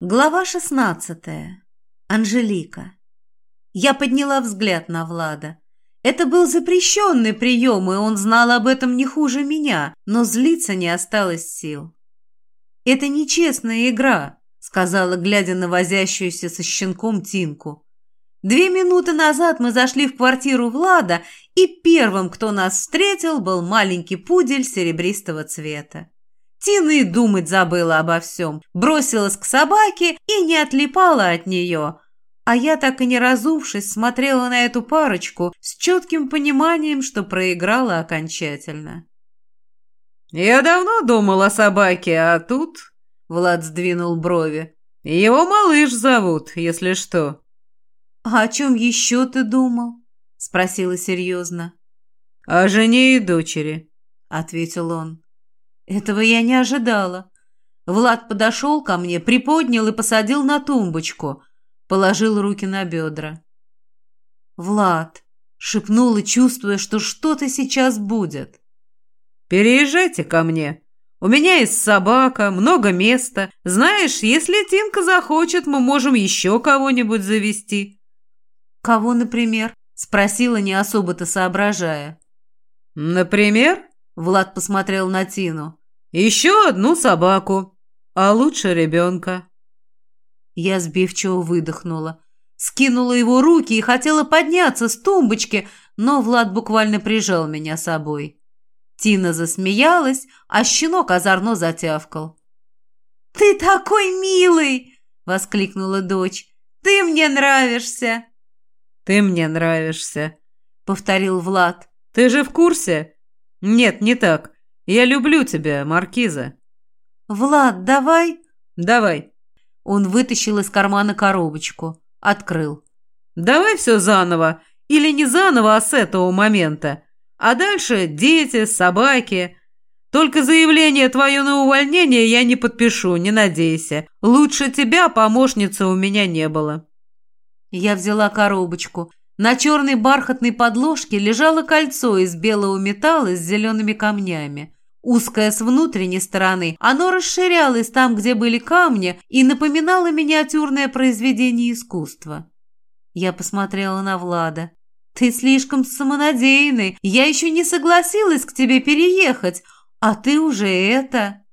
Глава шестнадцатая. Анжелика. Я подняла взгляд на Влада. Это был запрещенный прием, и он знал об этом не хуже меня, но злиться не осталось сил. «Это нечестная игра», — сказала, глядя на возящуюся со щенком Тинку. «Две минуты назад мы зашли в квартиру Влада, и первым, кто нас встретил, был маленький пудель серебристого цвета. Тина и думать забыла обо всем, бросилась к собаке и не отлипала от нее. А я, так и не разувшись, смотрела на эту парочку с четким пониманием, что проиграла окончательно. «Я давно думал о собаке, а тут...» — Влад сдвинул брови. «Его малыш зовут, если что». «А о чем еще ты думал?» — спросила серьезно. «О жене и дочери», — ответил он. Этого я не ожидала. Влад подошел ко мне, приподнял и посадил на тумбочку, положил руки на бедра. «Влад», — шепнула, чувствуя, что что-то сейчас будет. «Переезжайте ко мне. У меня есть собака, много места. Знаешь, если Тинка захочет, мы можем еще кого-нибудь завести». «Кого, например?» — спросила, не особо-то соображая. «Например?» Влад посмотрел на Тину. «Еще одну собаку, а лучше ребенка». Я сбивчиво выдохнула, скинула его руки и хотела подняться с тумбочки, но Влад буквально прижал меня собой. Тина засмеялась, а щенок озорно затявкал. «Ты такой милый!» — воскликнула дочь. «Ты мне нравишься!» «Ты мне нравишься!» — повторил Влад. «Ты же в курсе? «Нет, не так. Я люблю тебя, Маркиза». «Влад, давай...» «Давай». Он вытащил из кармана коробочку. Открыл. «Давай все заново. Или не заново, а с этого момента. А дальше дети, собаки. Только заявление твое на увольнение я не подпишу, не надейся. Лучше тебя помощницы у меня не было». Я взяла коробочку, на черной бархатной подложке лежало кольцо из белого металла с зелеными камнями. Узкое с внутренней стороны, оно расширялось там, где были камни, и напоминало миниатюрное произведение искусства. Я посмотрела на Влада. «Ты слишком самонадеянный. Я еще не согласилась к тебе переехать, а ты уже это...»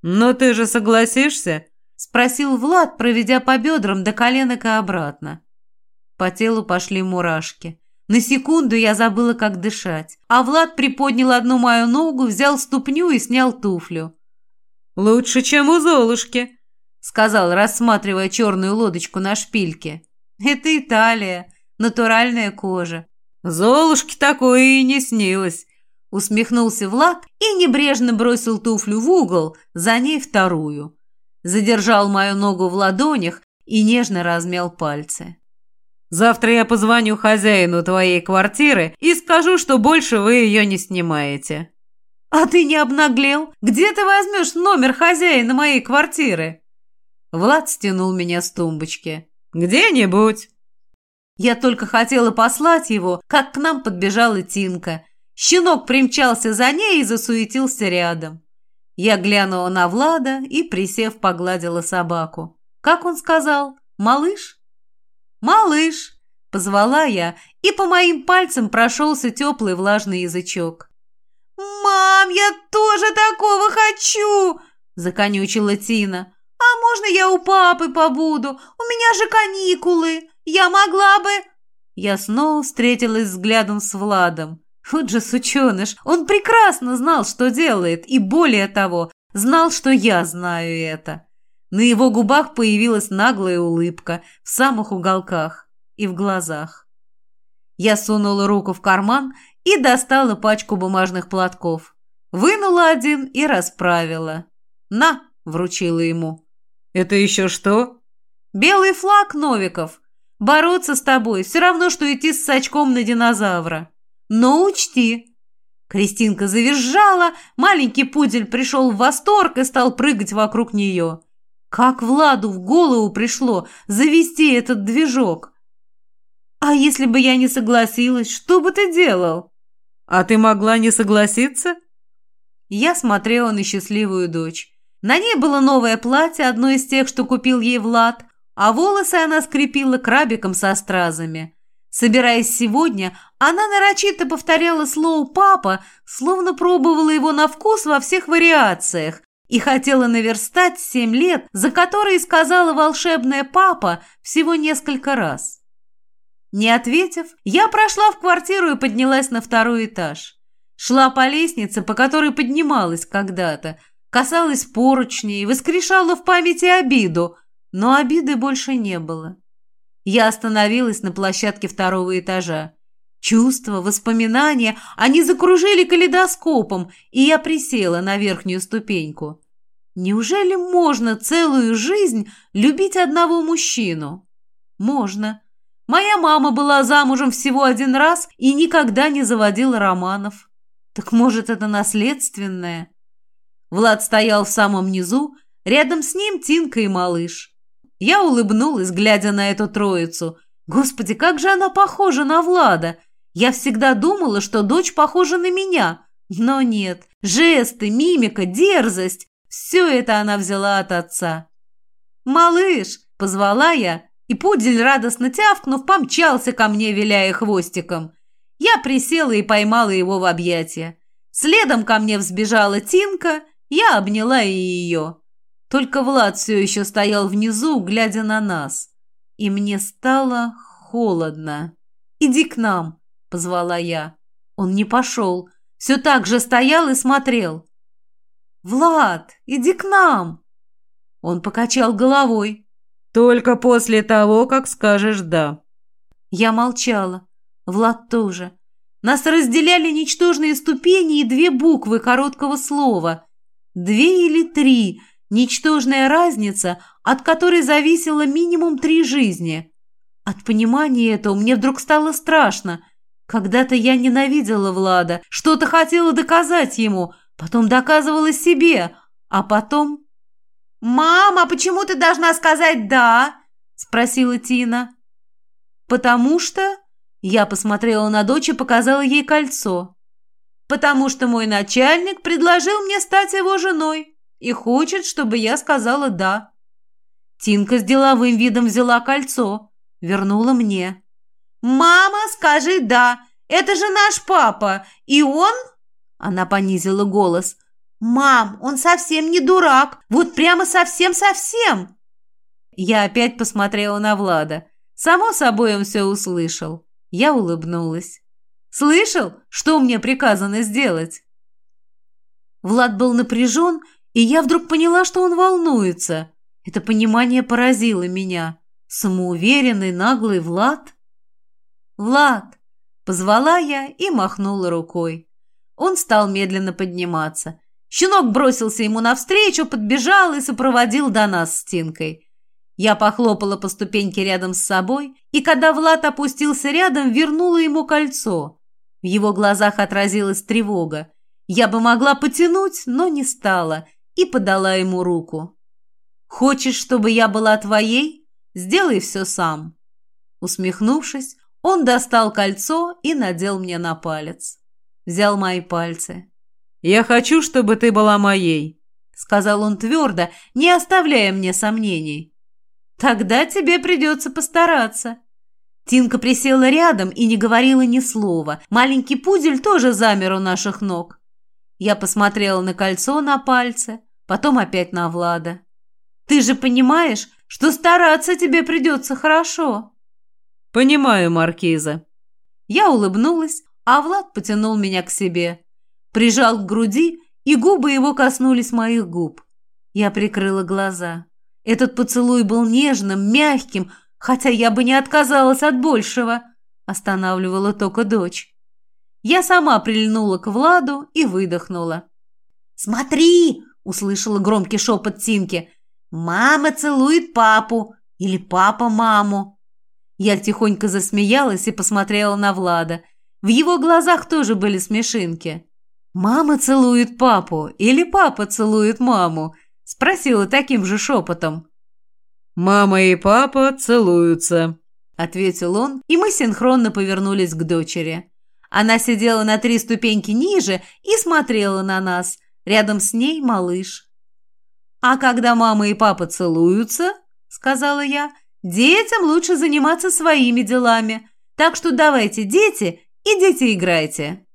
«Но ты же согласишься?» — спросил Влад, проведя по бедрам до коленок и обратно. По телу пошли мурашки. На секунду я забыла, как дышать. А Влад приподнял одну мою ногу, взял ступню и снял туфлю. «Лучше, чем у Золушки», — сказал, рассматривая черную лодочку на шпильке. «Это Италия, натуральная кожа». «Золушке такое и не снилось», — усмехнулся Влад и небрежно бросил туфлю в угол, за ней вторую. Задержал мою ногу в ладонях и нежно размял пальцы. Завтра я позвоню хозяину твоей квартиры и скажу, что больше вы ее не снимаете». «А ты не обнаглел? Где ты возьмешь номер хозяина моей квартиры?» Влад стянул меня с тумбочки. «Где-нибудь». Я только хотела послать его, как к нам подбежала Тинка. Щенок примчался за ней и засуетился рядом. Я глянула на Влада и, присев, погладила собаку. Как он сказал? «Малыш?» «Малыш!» – позвала я, и по моим пальцам прошелся теплый влажный язычок. «Мам, я тоже такого хочу!» – законючила Тина. «А можно я у папы побуду? У меня же каникулы! Я могла бы...» Я снова встретилась взглядом с Владом. Вот же сученыш, он прекрасно знал, что делает, и более того, знал, что я знаю это. На его губах появилась наглая улыбка в самых уголках и в глазах. Я сунула руку в карман и достала пачку бумажных платков. Вынула один и расправила. «На!» – вручила ему. «Это еще что?» «Белый флаг, Новиков. Бороться с тобой все равно, что идти с сачком на динозавра. Но учти, Кристинка завизжала, маленький пудель пришел в восторг и стал прыгать вокруг нее. Как Владу в голову пришло завести этот движок? А если бы я не согласилась, что бы ты делал? А ты могла не согласиться? Я смотрела на счастливую дочь. На ней было новое платье, одно из тех, что купил ей Влад, а волосы она скрепила крабиком со стразами. Собираясь сегодня, она нарочито повторяла слово «папа», словно пробовала его на вкус во всех вариациях, и хотела наверстать семь лет, за которые сказала волшебная «папа» всего несколько раз. Не ответив, я прошла в квартиру и поднялась на второй этаж. Шла по лестнице, по которой поднималась когда-то, касалась поручней, воскрешала в памяти обиду, но обиды больше не было. Я остановилась на площадке второго этажа. Чувства, воспоминания, они закружили калейдоскопом, и я присела на верхнюю ступеньку. Неужели можно целую жизнь любить одного мужчину? Можно. Моя мама была замужем всего один раз и никогда не заводила романов. Так может, это наследственное? Влад стоял в самом низу, рядом с ним Тинка и малыш. Я улыбнулась, глядя на эту троицу. Господи, как же она похожа на Влада! Я всегда думала, что дочь похожа на меня. Но нет, жесты, мимика, дерзость – все это она взяла от отца. «Малыш!» – позвала я, и пудель, радостно тявкнув, помчался ко мне, виляя хвостиком. Я присела и поймала его в объятия. Следом ко мне взбежала Тинка, я обняла и ее. Только Влад все еще стоял внизу, глядя на нас. И мне стало холодно. «Иди к нам», — позвала я. Он не пошел, все так же стоял и смотрел. «Влад, иди к нам!» Он покачал головой. «Только после того, как скажешь «да». Я молчала. Влад тоже. Нас разделяли ничтожные ступени и две буквы короткого слова. Две или три — Ничтожная разница, от которой зависело минимум три жизни. От понимания этого мне вдруг стало страшно. Когда-то я ненавидела Влада, что-то хотела доказать ему, потом доказывала себе, а потом... «Мама, почему ты должна сказать «да»?» – спросила Тина. «Потому что...» – я посмотрела на дочь и показала ей кольцо. «Потому что мой начальник предложил мне стать его женой» и хочет, чтобы я сказала «да». Тинка с деловым видом взяла кольцо, вернула мне. «Мама, скажи «да», это же наш папа, и он...» Она понизила голос. «Мам, он совсем не дурак, вот прямо совсем-совсем!» Я опять посмотрела на Влада. Само собой он все услышал. Я улыбнулась. «Слышал, что мне приказано сделать?» Влад был напряжен и я вдруг поняла, что он волнуется. Это понимание поразило меня. Самоуверенный, наглый Влад? «Влад!» – позвала я и махнула рукой. Он стал медленно подниматься. Щенок бросился ему навстречу, подбежал и сопроводил до нас с Тинкой. Я похлопала по ступеньке рядом с собой, и когда Влад опустился рядом, вернула ему кольцо. В его глазах отразилась тревога. Я бы могла потянуть, но не стала, и подала ему руку. «Хочешь, чтобы я была твоей? Сделай все сам». Усмехнувшись, он достал кольцо и надел мне на палец. Взял мои пальцы. «Я хочу, чтобы ты была моей», — сказал он твердо, не оставляя мне сомнений. «Тогда тебе придется постараться». Тинка присела рядом и не говорила ни слова. Маленький пудель тоже замер у наших ног. Я посмотрела на кольцо на пальце, потом опять на Влада. «Ты же понимаешь, что стараться тебе придется хорошо?» «Понимаю, Маркиза». Я улыбнулась, а Влад потянул меня к себе. Прижал к груди, и губы его коснулись моих губ. Я прикрыла глаза. Этот поцелуй был нежным, мягким, хотя я бы не отказалась от большего. Останавливала только дочь. Я сама прильнула к Владу и выдохнула. «Смотри!» – услышала громкий шепот Тинки. «Мама целует папу!» или «Папа маму!» Я тихонько засмеялась и посмотрела на Влада. В его глазах тоже были смешинки. «Мама целует папу или папа целует маму?» – спросила таким же шепотом. «Мама и папа целуются», – ответил он, и мы синхронно повернулись к дочери. Она сидела на три ступеньки ниже и смотрела на нас. Рядом с ней малыш. «А когда мама и папа целуются, — сказала я, — детям лучше заниматься своими делами. Так что давайте, дети, идите играйте».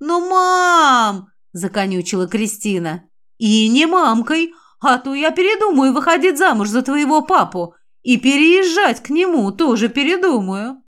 «Но, мам!» — законючила Кристина. «И не мамкой, а то я передумаю выходить замуж за твоего папу. И переезжать к нему тоже передумаю».